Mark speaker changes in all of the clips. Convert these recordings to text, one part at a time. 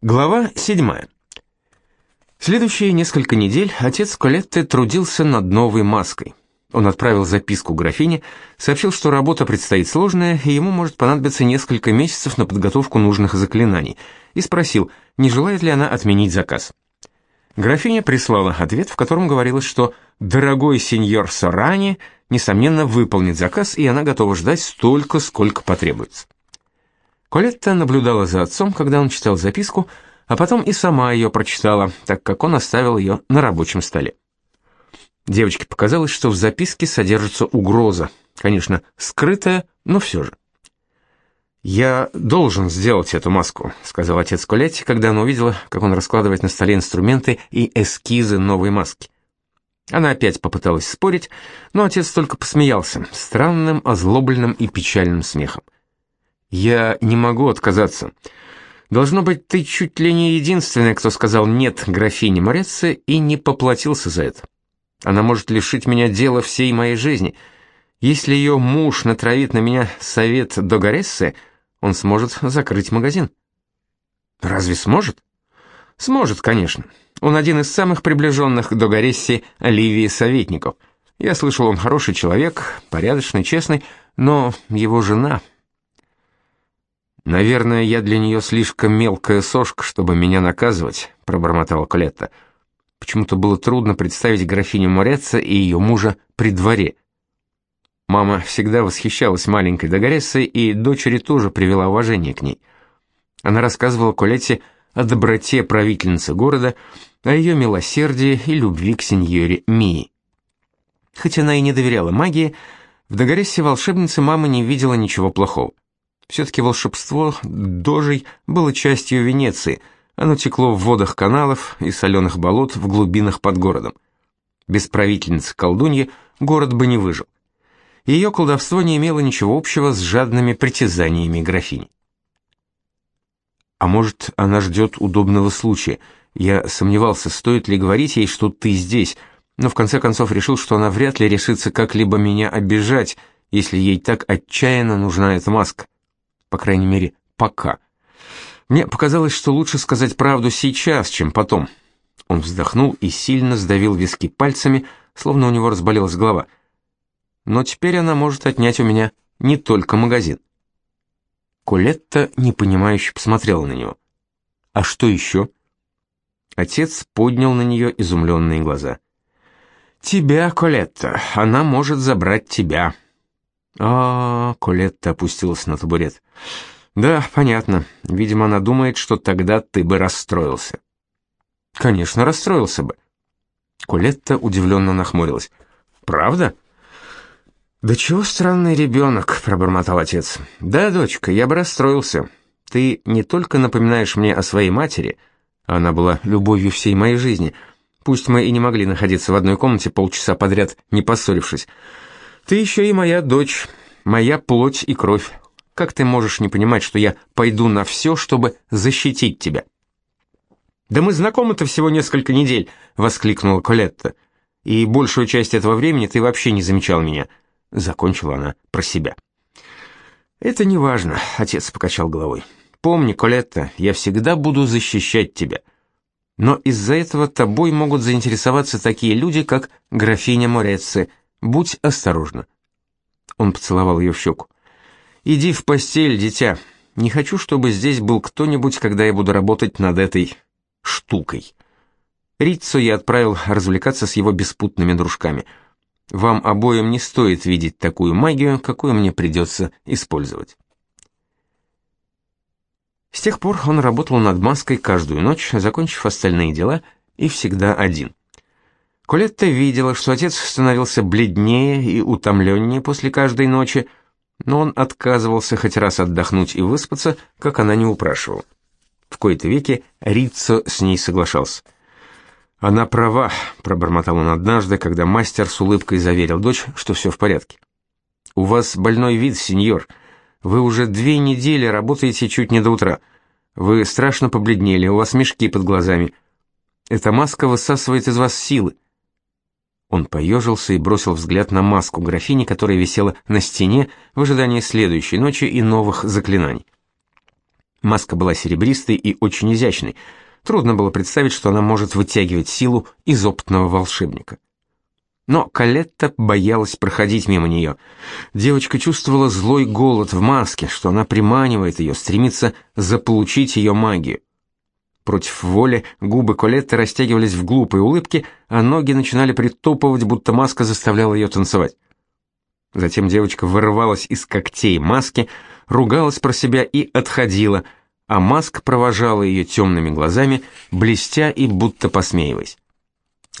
Speaker 1: Глава 7. Следующие несколько недель отец Колетты трудился над новой маской. Он отправил записку графине, сообщил, что работа предстоит сложная, и ему может понадобиться несколько месяцев на подготовку нужных заклинаний, и спросил, не желает ли она отменить заказ. Графиня прислала ответ, в котором говорилось, что «дорогой сеньор Сорани, несомненно, выполнит заказ, и она готова ждать столько, сколько потребуется». Колетта наблюдала за отцом, когда он читал записку, а потом и сама ее прочитала, так как он оставил ее на рабочем столе. Девочке показалось, что в записке содержится угроза, конечно, скрытая, но все же. «Я должен сделать эту маску», — сказал отец Колетти, когда она увидела, как он раскладывает на столе инструменты и эскизы новой маски. Она опять попыталась спорить, но отец только посмеялся, странным, озлобленным и печальным смехом. Я не могу отказаться. Должно быть, ты чуть ли не единственная, кто сказал «нет» графине Мореце и не поплатился за это. Она может лишить меня дела всей моей жизни. Если ее муж натравит на меня совет до Горессы, он сможет закрыть магазин. Разве сможет? Сможет, конечно. Он один из самых приближенных до Горесси Оливии советников. Я слышал, он хороший человек, порядочный, честный, но его жена... «Наверное, я для нее слишком мелкая сошка, чтобы меня наказывать», — пробормотала Колетта. Почему-то было трудно представить графиню Мореца и ее мужа при дворе. Мама всегда восхищалась маленькой Дагорессой, и дочери тоже привела уважение к ней. Она рассказывала Колетте о доброте правительницы города, о ее милосердии и любви к сеньоре Мии. Хоть она и не доверяла магии, в Дагорессе волшебницы мама не видела ничего плохого. Все-таки волшебство дожей было частью Венеции, оно текло в водах каналов и соленых болот в глубинах под городом. Без правительницы колдуньи город бы не выжил. Ее колдовство не имело ничего общего с жадными притязаниями графини. А может, она ждет удобного случая. Я сомневался, стоит ли говорить ей, что ты здесь, но в конце концов решил, что она вряд ли решится как-либо меня обижать, если ей так отчаянно нужна эта маска по крайней мере, пока. Мне показалось, что лучше сказать правду сейчас, чем потом. Он вздохнул и сильно сдавил виски пальцами, словно у него разболелась голова. Но теперь она может отнять у меня не только магазин. Колетта непонимающе посмотрела на него. «А что еще?» Отец поднял на нее изумленные глаза. «Тебя, Колетта, она может забрать тебя». А, -а, Колетта опустилась на табурет. Да, понятно. Видимо, она думает, что тогда ты бы расстроился. Конечно, расстроился бы. Колетта удивленно нахмурилась. Правда? Да чего странный ребенок», — пробормотал отец. Да, дочка, я бы расстроился. Ты не только напоминаешь мне о своей матери, она была любовью всей моей жизни. Пусть мы и не могли находиться в одной комнате полчаса подряд, не поссорившись. Ты еще и моя дочь, моя плоть и кровь. Как ты можешь не понимать, что я пойду на все, чтобы защитить тебя?» «Да мы знакомы-то всего несколько недель», — воскликнула Колетта. «И большую часть этого времени ты вообще не замечал меня», — закончила она про себя. «Это не важно», — отец покачал головой. «Помни, Колетта, я всегда буду защищать тебя. Но из-за этого тобой могут заинтересоваться такие люди, как графиня Морецци, Будь осторожна. Он поцеловал ее в щеку. Иди в постель, дитя. Не хочу, чтобы здесь был кто-нибудь, когда я буду работать над этой штукой. Рицу я отправил развлекаться с его беспутными дружками. Вам обоим не стоит видеть такую магию, какую мне придется использовать. С тех пор он работал над маской каждую ночь, закончив остальные дела, и всегда один. Колетта видела, что отец становился бледнее и утомленнее после каждой ночи, но он отказывался хоть раз отдохнуть и выспаться, как она не упрашивала. В кои-то веки Риццо с ней соглашался. «Она права», — пробормотал он однажды, когда мастер с улыбкой заверил дочь, что все в порядке. «У вас больной вид, сеньор. Вы уже две недели работаете чуть не до утра. Вы страшно побледнели, у вас мешки под глазами. Эта маска высасывает из вас силы. Он поежился и бросил взгляд на маску графини, которая висела на стене в ожидании следующей ночи и новых заклинаний. Маска была серебристой и очень изящной. Трудно было представить, что она может вытягивать силу из опытного волшебника. Но Калетта боялась проходить мимо нее. Девочка чувствовала злой голод в маске, что она приманивает ее, стремится заполучить ее магию. Против воли губы Колетты растягивались в глупой улыбке, а ноги начинали притопывать, будто маска заставляла ее танцевать. Затем девочка вырывалась из когтей маски, ругалась про себя и отходила, а маска провожала ее темными глазами, блестя и будто посмеиваясь.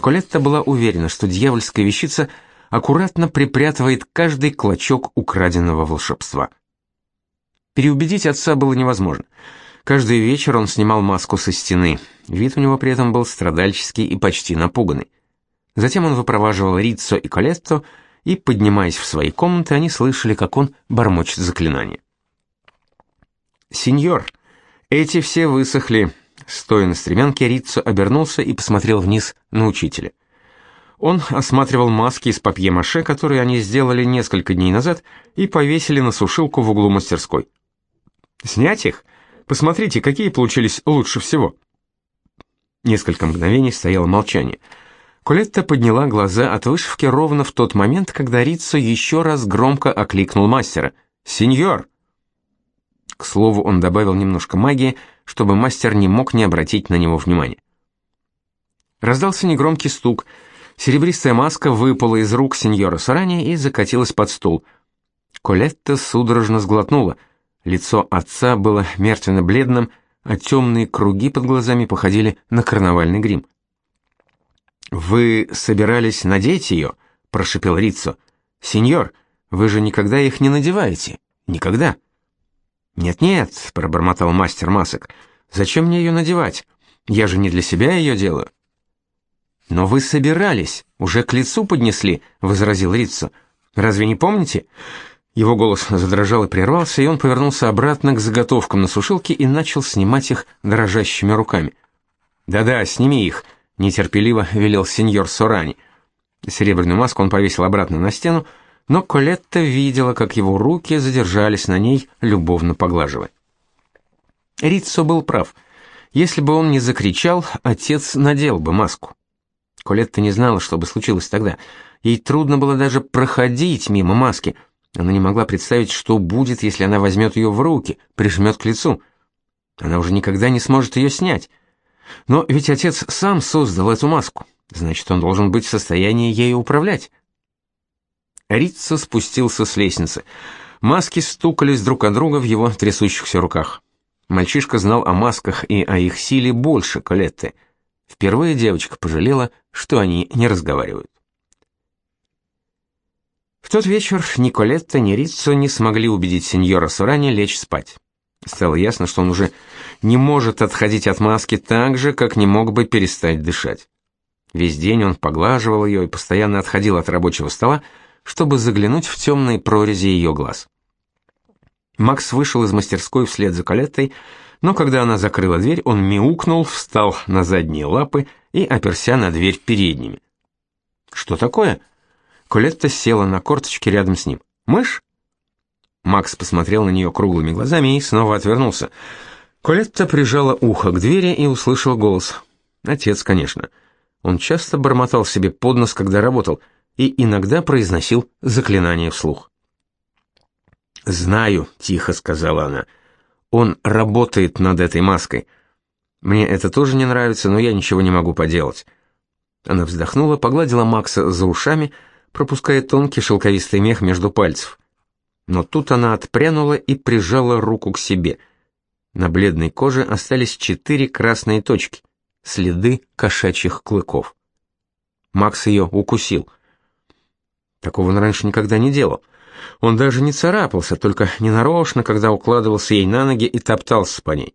Speaker 1: Колетта была уверена, что дьявольская вещица аккуратно припрятывает каждый клочок украденного волшебства. Переубедить отца было невозможно. Каждый вечер он снимал маску со стены. Вид у него при этом был страдальческий и почти напуганный. Затем он выпроваживал Риццо и Колетто, и, поднимаясь в свои комнаты, они слышали, как он бормочет заклинание. «Сеньор, эти все высохли», Стоя на стремянке, Риццо обернулся и посмотрел вниз на учителя. Он осматривал маски из папье-маше, которые они сделали несколько дней назад и повесили на сушилку в углу мастерской. «Снять их? Посмотрите, какие получились лучше всего». Несколько мгновений стояло молчание. Колетта подняла глаза от вышивки ровно в тот момент, когда Риццо еще раз громко окликнул мастера. «Сеньор!» К слову, он добавил немножко магии, чтобы мастер не мог не обратить на него внимания. Раздался негромкий стук. Серебристая маска выпала из рук сеньора Сарани и закатилась под стол. Колетта судорожно сглотнула. Лицо отца было мертвенно-бледным, а темные круги под глазами походили на карнавальный грим. «Вы собирались надеть ее?» — прошипел Риццо. «Сеньор, вы же никогда их не надеваете. Никогда». «Нет-нет», — пробормотал мастер масок, — «зачем мне ее надевать? Я же не для себя ее делаю». «Но вы собирались, уже к лицу поднесли», — возразил Риццо. «Разве не помните?» Его голос задрожал и прервался, и он повернулся обратно к заготовкам на сушилке и начал снимать их дрожащими руками. «Да-да, сними их», — нетерпеливо велел сеньор Сорани. Серебряную маску он повесил обратно на стену, — но Колетта видела, как его руки задержались на ней, любовно поглаживая. Риццо был прав. Если бы он не закричал, отец надел бы маску. Колетта не знала, что бы случилось тогда. Ей трудно было даже проходить мимо маски. Она не могла представить, что будет, если она возьмет ее в руки, прижмет к лицу. Она уже никогда не сможет ее снять. Но ведь отец сам создал эту маску. Значит, он должен быть в состоянии ею управлять. Риццо спустился с лестницы. Маски стукались друг о друга в его трясущихся руках. Мальчишка знал о масках и о их силе больше Колетты. Впервые девочка пожалела, что они не разговаривают. В тот вечер ни Колетта, ни Риццо не смогли убедить сеньора Сурани лечь спать. Стало ясно, что он уже не может отходить от маски так же, как не мог бы перестать дышать. Весь день он поглаживал ее и постоянно отходил от рабочего стола, чтобы заглянуть в темные прорези ее глаз. Макс вышел из мастерской вслед за Калеттой, но когда она закрыла дверь, он мяукнул, встал на задние лапы и оперся на дверь передними. «Что такое?» Колетта села на корточки рядом с ним. «Мышь?» Макс посмотрел на нее круглыми глазами и снова отвернулся. Колетта прижала ухо к двери и услышала голос. Отец, конечно. Он часто бормотал себе под нос, когда работал — и иногда произносил заклинание вслух. «Знаю», — тихо сказала она, — «он работает над этой маской. Мне это тоже не нравится, но я ничего не могу поделать». Она вздохнула, погладила Макса за ушами, пропуская тонкий шелковистый мех между пальцев. Но тут она отпрянула и прижала руку к себе. На бледной коже остались четыре красные точки, следы кошачьих клыков. Макс ее укусил. Такого он раньше никогда не делал. Он даже не царапался, только ненарочно, когда укладывался ей на ноги и топтался по ней.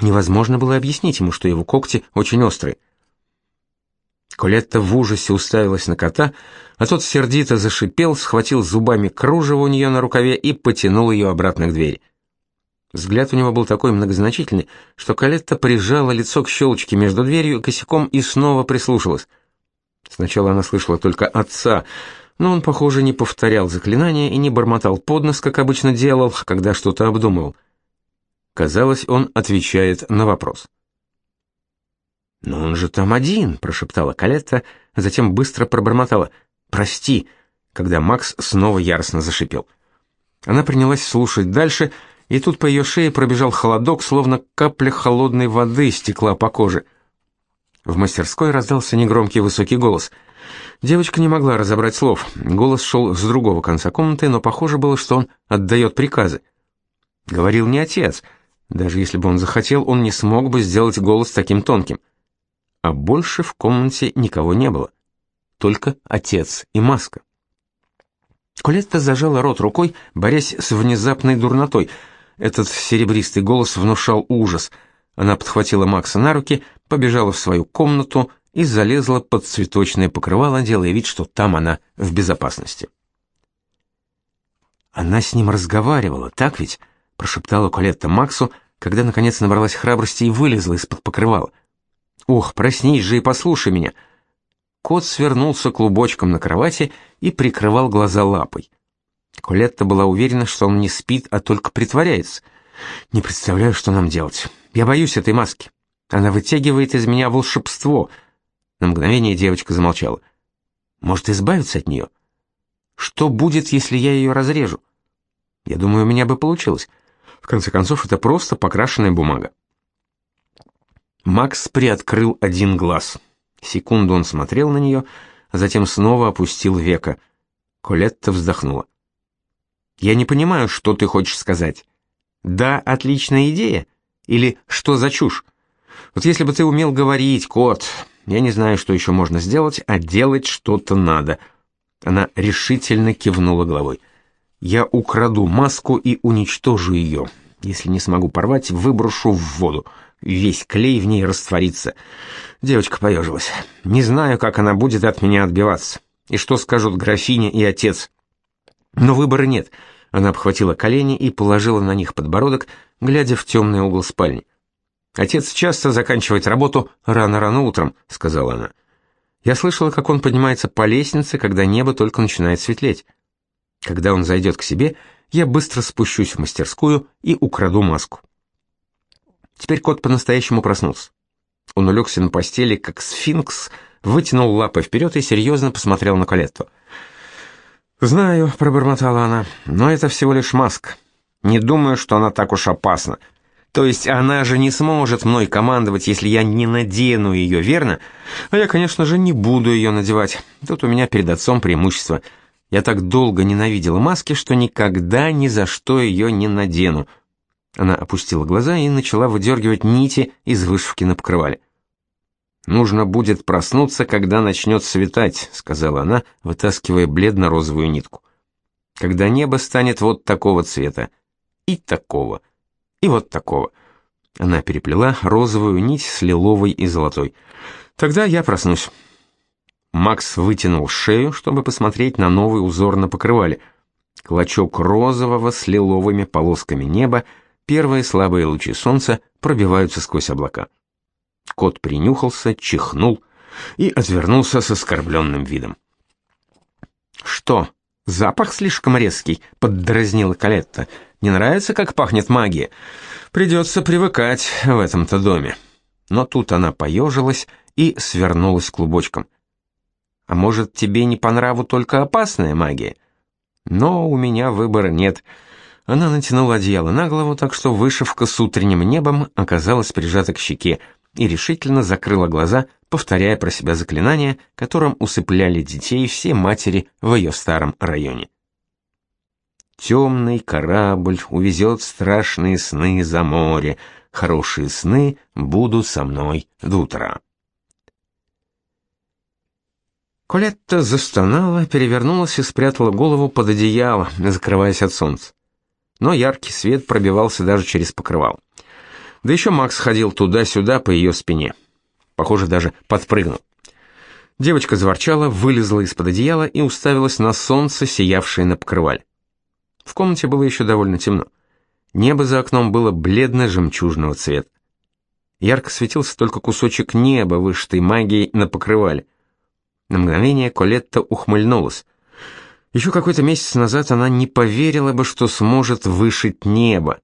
Speaker 1: Невозможно было объяснить ему, что его когти очень острые. Колетта в ужасе уставилась на кота, а тот сердито зашипел, схватил зубами кружево у нее на рукаве и потянул ее обратно к двери. Взгляд у него был такой многозначительный, что Колетта прижала лицо к щелочке между дверью и косяком и снова прислушалась — Сначала она слышала только отца, но он, похоже, не повторял заклинания и не бормотал под нос, как обычно делал, когда что-то обдумывал. Казалось, он отвечает на вопрос. «Но он же там один», — прошептала Калетта, затем быстро пробормотала. «Прости», когда Макс снова яростно зашипел. Она принялась слушать дальше, и тут по ее шее пробежал холодок, словно капля холодной воды стекла по коже. В мастерской раздался негромкий высокий голос. Девочка не могла разобрать слов. Голос шел с другого конца комнаты, но похоже было, что он отдает приказы. Говорил не отец. Даже если бы он захотел, он не смог бы сделать голос таким тонким. А больше в комнате никого не было. Только отец и маска. Колетта зажала рот рукой, борясь с внезапной дурнотой. Этот серебристый голос внушал ужас. Она подхватила Макса на руки, побежала в свою комнату и залезла под цветочное покрывало, делая вид, что там она в безопасности. Она с ним разговаривала, так ведь? прошептала Колетта Максу, когда наконец набралась храбрости и вылезла из-под покрывала. Ох, проснись же и послушай меня. Кот свернулся клубочком на кровати и прикрывал глаза лапой. Колетта была уверена, что он не спит, а только притворяется. Не представляю, что нам делать. Я боюсь этой маски. Она вытягивает из меня волшебство. На мгновение девочка замолчала. Может, избавиться от нее? Что будет, если я ее разрежу? Я думаю, у меня бы получилось. В конце концов, это просто покрашенная бумага. Макс приоткрыл один глаз. Секунду он смотрел на нее, а затем снова опустил века. Колетта вздохнула. «Я не понимаю, что ты хочешь сказать. Да, отличная идея? Или что за чушь? Вот если бы ты умел говорить, кот, я не знаю, что еще можно сделать, а делать что-то надо». Она решительно кивнула головой. «Я украду маску и уничтожу ее. Если не смогу порвать, выброшу в воду весь клей в ней растворится. Девочка поежилась. Не знаю, как она будет от меня отбиваться. И что скажут графиня и отец. Но выбора нет. Она обхватила колени и положила на них подбородок, глядя в темный угол спальни. Отец часто заканчивает работу рано-рано утром, сказала она. Я слышала, как он поднимается по лестнице, когда небо только начинает светлеть. Когда он зайдет к себе, я быстро спущусь в мастерскую и украду маску. Теперь кот по-настоящему проснулся. Он улегся на постели, как сфинкс, вытянул лапы вперед и серьезно посмотрел на Калетту. «Знаю», — пробормотала она, — «но это всего лишь маска. Не думаю, что она так уж опасна. То есть она же не сможет мной командовать, если я не надену ее, верно? А я, конечно же, не буду ее надевать. Тут у меня перед отцом преимущество. Я так долго ненавидела маски, что никогда ни за что ее не надену. Она опустила глаза и начала выдергивать нити из вышивки на покрывале. «Нужно будет проснуться, когда начнет светать», — сказала она, вытаскивая бледно-розовую нитку. «Когда небо станет вот такого цвета, и такого, и вот такого». Она переплела розовую нить с лиловой и золотой. «Тогда я проснусь». Макс вытянул шею, чтобы посмотреть на новый узор на покрывале. Клочок розового с лиловыми полосками неба — Первые слабые лучи солнца пробиваются сквозь облака. Кот принюхался, чихнул и отвернулся с оскорбленным видом. «Что, запах слишком резкий?» — поддразнила Калетта. «Не нравится, как пахнет магия? Придется привыкать в этом-то доме». Но тут она поежилась и свернулась клубочком. «А может, тебе не по нраву только опасная магия?» «Но у меня выбора нет». Она натянула одеяло на голову, так что вышивка с утренним небом оказалась прижата к щеке, и решительно закрыла глаза, повторяя про себя заклинание, которым усыпляли детей все матери в ее старом районе. Темный корабль увезет страшные сны за море, хорошие сны будут со мной до утра. Колетта застонала, перевернулась и спрятала голову под одеяло, закрываясь от солнца но яркий свет пробивался даже через покрывало. Да еще Макс ходил туда-сюда по ее спине. Похоже, даже подпрыгнул. Девочка заворчала, вылезла из-под одеяла и уставилась на солнце, сиявшее на покрывале. В комнате было еще довольно темно. Небо за окном было бледно-жемчужного цвета. Ярко светился только кусочек неба, вышитой магией на покрывале. На мгновение Колетта ухмыльнулась. Еще какой-то месяц назад она не поверила бы, что сможет вышить небо.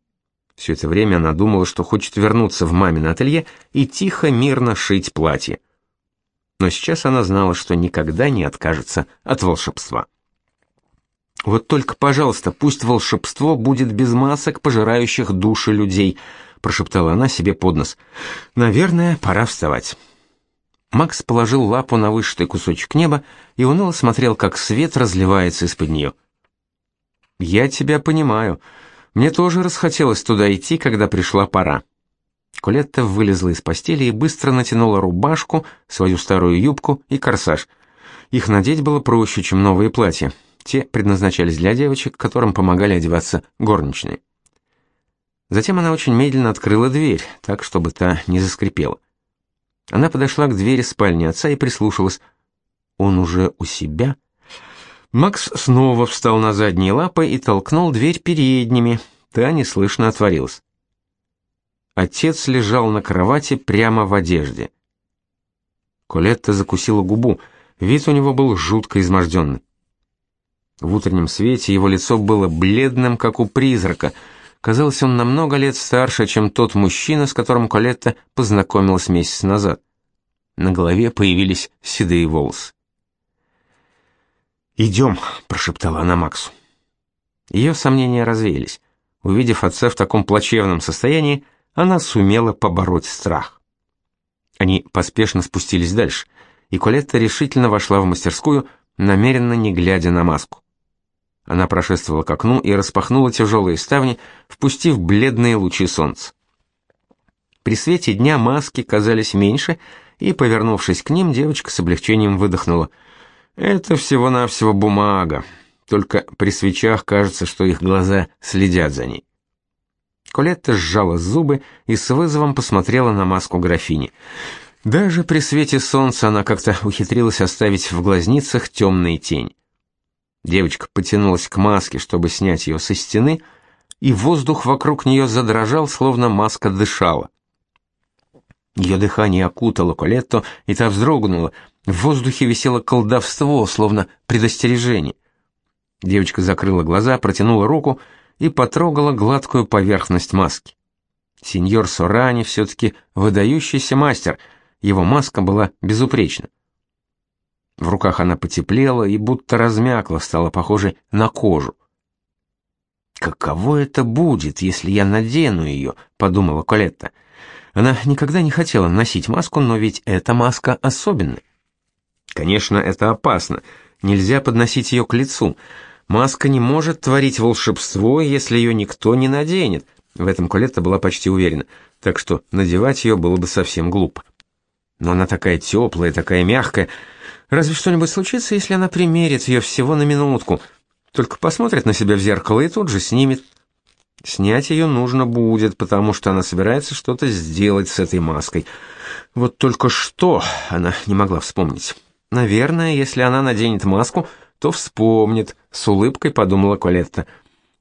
Speaker 1: Все это время она думала, что хочет вернуться в мамино ателье и тихо, мирно шить платье. Но сейчас она знала, что никогда не откажется от волшебства. Вот только, пожалуйста, пусть волшебство будет без масок, пожирающих души людей, прошептала она себе под нос. Наверное, пора вставать. Макс положил лапу на вышитый кусочек неба и уныло смотрел, как свет разливается из-под нее. «Я тебя понимаю. Мне тоже расхотелось туда идти, когда пришла пора». Колетта вылезла из постели и быстро натянула рубашку, свою старую юбку и корсаж. Их надеть было проще, чем новые платья. Те предназначались для девочек, которым помогали одеваться горничные. Затем она очень медленно открыла дверь, так, чтобы та не заскрипела. Она подошла к двери спальни отца и прислушалась. Он уже у себя? Макс снова встал на задние лапы и толкнул дверь передними. Та неслышно отворилась. Отец лежал на кровати прямо в одежде. Колетта закусила губу. Вид у него был жутко изможденный. В утреннем свете его лицо было бледным, как у призрака — Казалось, он намного лет старше, чем тот мужчина, с которым Колетта познакомилась месяц назад. На голове появились седые волосы. «Идем», — прошептала она Максу. Ее сомнения развеялись. Увидев отца в таком плачевном состоянии, она сумела побороть страх. Они поспешно спустились дальше, и Колетта решительно вошла в мастерскую, намеренно не глядя на маску. Она прошествовала к окну и распахнула тяжелые ставни, впустив бледные лучи солнца. При свете дня маски казались меньше, и, повернувшись к ним, девочка с облегчением выдохнула. «Это всего-навсего бумага, только при свечах кажется, что их глаза следят за ней». Колетта сжала зубы и с вызовом посмотрела на маску графини. Даже при свете солнца она как-то ухитрилась оставить в глазницах темные тень. Девочка потянулась к маске, чтобы снять ее со стены, и воздух вокруг нее задрожал, словно маска дышала. Ее дыхание окутало Колетту, и та вздрогнула. В воздухе висело колдовство, словно предостережение. Девочка закрыла глаза, протянула руку и потрогала гладкую поверхность маски. Сеньор Сорани все-таки выдающийся мастер, его маска была безупречна. В руках она потеплела и будто размякла, стала похожей на кожу. «Каково это будет, если я надену ее?» — подумала Колетта. Она никогда не хотела носить маску, но ведь эта маска особенная. Конечно, это опасно. Нельзя подносить ее к лицу. Маска не может творить волшебство, если ее никто не наденет. В этом Колетта была почти уверена, так что надевать ее было бы совсем глупо. Но она такая теплая, такая мягкая, Разве что-нибудь случится, если она примерит ее всего на минутку, только посмотрит на себя в зеркало и тут же снимет. Снять ее нужно будет, потому что она собирается что-то сделать с этой маской. Вот только что она не могла вспомнить. Наверное, если она наденет маску, то вспомнит, с улыбкой подумала Колетта.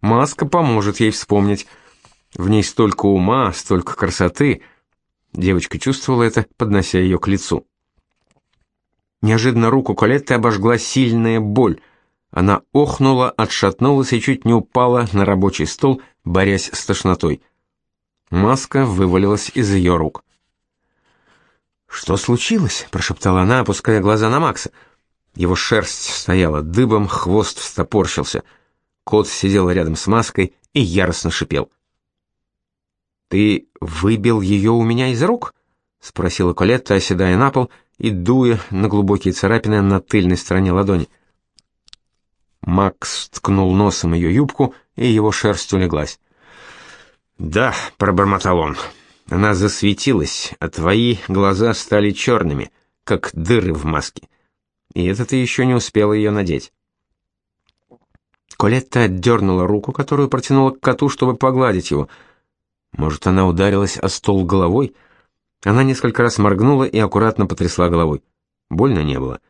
Speaker 1: Маска поможет ей вспомнить. В ней столько ума, столько красоты. Девочка чувствовала это, поднося ее к лицу. Неожиданно руку Колетты обожгла сильная боль. Она охнула, отшатнулась и чуть не упала на рабочий стол, борясь с тошнотой. Маска вывалилась из ее рук. «Что случилось?» — прошептала она, опуская глаза на Макса. Его шерсть стояла дыбом, хвост встопорщился. Кот сидел рядом с маской и яростно шипел. «Ты выбил ее у меня из рук?» — спросила Колетта, оседая на пол и дуя на глубокие царапины на тыльной стороне ладони. Макс ткнул носом ее юбку, и его шерсть улеглась. «Да», — пробормотал он, — «она засветилась, а твои глаза стали черными, как дыры в маске. И это ты еще не успела ее надеть». Колетта отдернула руку, которую протянула к коту, чтобы погладить его. Может, она ударилась о стол головой? — она несколько раз моргнула и аккуратно потрясла головой. Больно не было.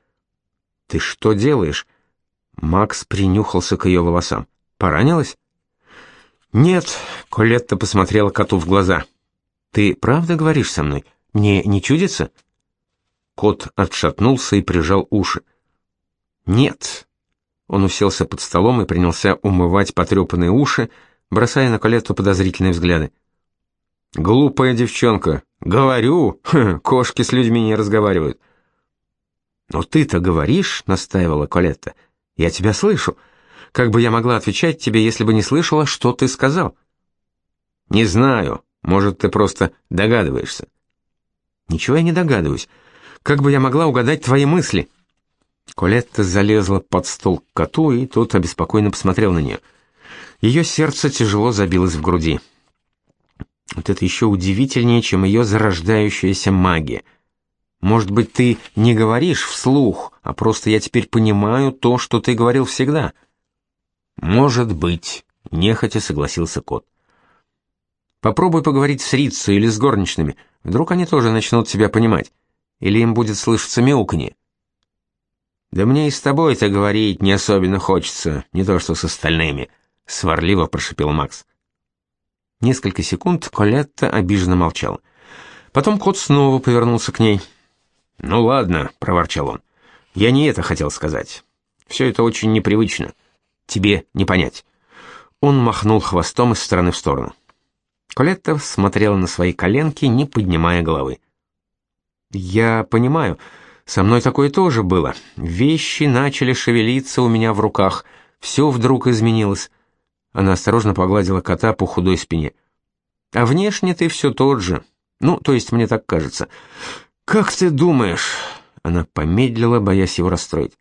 Speaker 1: «Ты что делаешь?» Макс принюхался к ее волосам. «Поранилась?» «Нет», — Колетта посмотрела коту в глаза. «Ты правда говоришь со мной? Мне не чудится?» Кот отшатнулся и прижал уши. «Нет». Он уселся под столом и принялся умывать потрепанные уши, бросая на Колетту подозрительные взгляды. Глупая девчонка. Говорю, кошки с людьми не разговаривают. Но ты-то говоришь, настаивала Колетта. Я тебя слышу. Как бы я могла отвечать тебе, если бы не слышала, что ты сказал? Не знаю. Может, ты просто догадываешься. Ничего я не догадываюсь. Как бы я могла угадать твои мысли? Колетта залезла под стол к коту, и тот обеспокоенно посмотрел на нее. Ее сердце тяжело забилось в груди. Вот это еще удивительнее, чем ее зарождающаяся магия. Может быть, ты не говоришь вслух, а просто я теперь понимаю то, что ты говорил всегда. Может быть, нехотя согласился кот. Попробуй поговорить с Рицей или с горничными. Вдруг они тоже начнут тебя понимать. Или им будет слышаться мяуканье. Да мне и с тобой-то говорить не особенно хочется, не то что с остальными, сварливо прошипел Макс. Несколько секунд Колетта обиженно молчал. Потом кот снова повернулся к ней. «Ну ладно», — проворчал он. «Я не это хотел сказать. Все это очень непривычно. Тебе не понять». Он махнул хвостом из стороны в сторону. Колетта смотрела на свои коленки, не поднимая головы. «Я понимаю, со мной такое тоже было. Вещи начали шевелиться у меня в руках. Все вдруг изменилось. Она осторожно погладила кота по худой спине. А внешне ты все тот же. Ну, то есть мне так кажется. Как ты думаешь? Она помедлила, боясь его расстроить.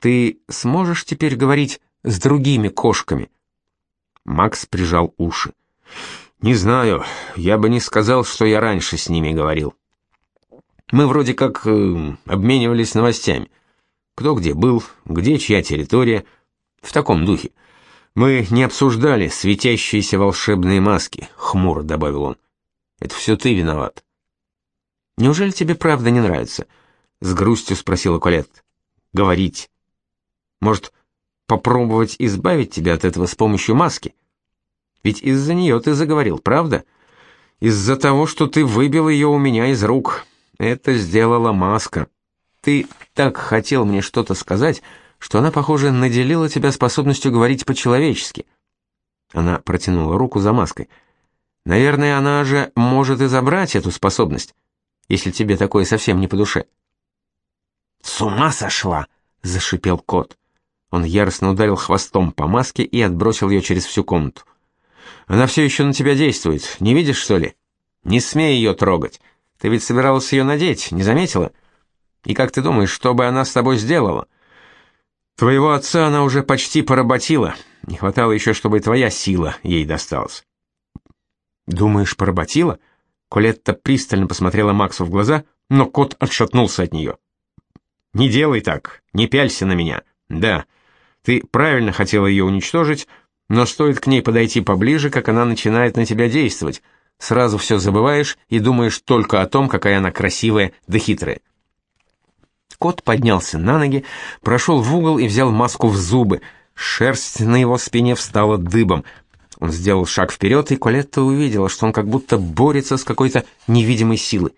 Speaker 1: Ты сможешь теперь говорить с другими кошками? Макс прижал уши. Не знаю, я бы не сказал, что я раньше с ними говорил. Мы вроде как э, обменивались новостями. Кто где был, где чья территория, в таком духе. Мы не обсуждали светящиеся волшебные маски, хмуро добавил он. Это все ты виноват. Неужели тебе правда не нравится? с грустью спросила Колетт. Говорить. Может, попробовать избавить тебя от этого с помощью маски? Ведь из-за нее ты заговорил, правда? Из-за того, что ты выбил ее у меня из рук. Это сделала маска. Ты так хотел мне что-то сказать, что она, похоже, наделила тебя способностью говорить по-человечески. Она протянула руку за маской. Наверное, она же может и забрать эту способность, если тебе такое совсем не по душе. С ума сошла, зашипел кот. Он яростно ударил хвостом по маске и отбросил ее через всю комнату. Она все еще на тебя действует. Не видишь, что ли? Не смей ее трогать. Ты ведь собиралась ее надеть, не заметила? И как ты думаешь, что бы она с тобой сделала? Твоего отца она уже почти поработила. Не хватало еще, чтобы твоя сила ей досталась. Думаешь, поработила? Колетта пристально посмотрела Максу в глаза, но кот отшатнулся от нее. Не делай так, не пялься на меня. Да, ты правильно хотела ее уничтожить, но стоит к ней подойти поближе, как она начинает на тебя действовать. Сразу все забываешь и думаешь только о том, какая она красивая да хитрая. Кот поднялся на ноги, прошел в угол и взял маску в зубы. Шерсть на его спине встала дыбом. Он сделал шаг вперед, и Колетта увидела, что он как будто борется с какой-то невидимой силой.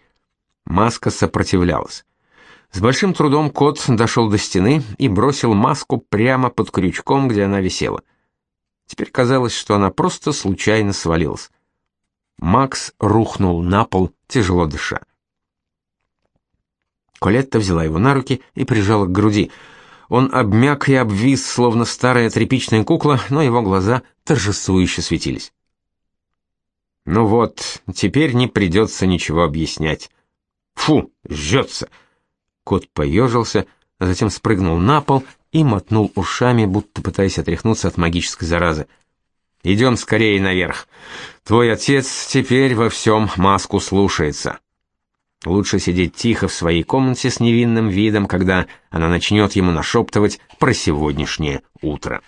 Speaker 1: Маска сопротивлялась. С большим трудом кот дошел до стены и бросил маску прямо под крючком, где она висела. Теперь казалось, что она просто случайно свалилась. Макс рухнул на пол, тяжело дыша. Колетта взяла его на руки и прижала к груди. Он обмяк и обвис, словно старая тряпичная кукла, но его глаза торжествующе светились. «Ну вот, теперь не придется ничего объяснять. Фу, жжется!» Кот поежился, а затем спрыгнул на пол и мотнул ушами, будто пытаясь отряхнуться от магической заразы. «Идем скорее наверх. Твой отец теперь во всем маску слушается». Лучше сидеть тихо в своей комнате с невинным видом, когда она начнет ему нашептывать про сегодняшнее утро.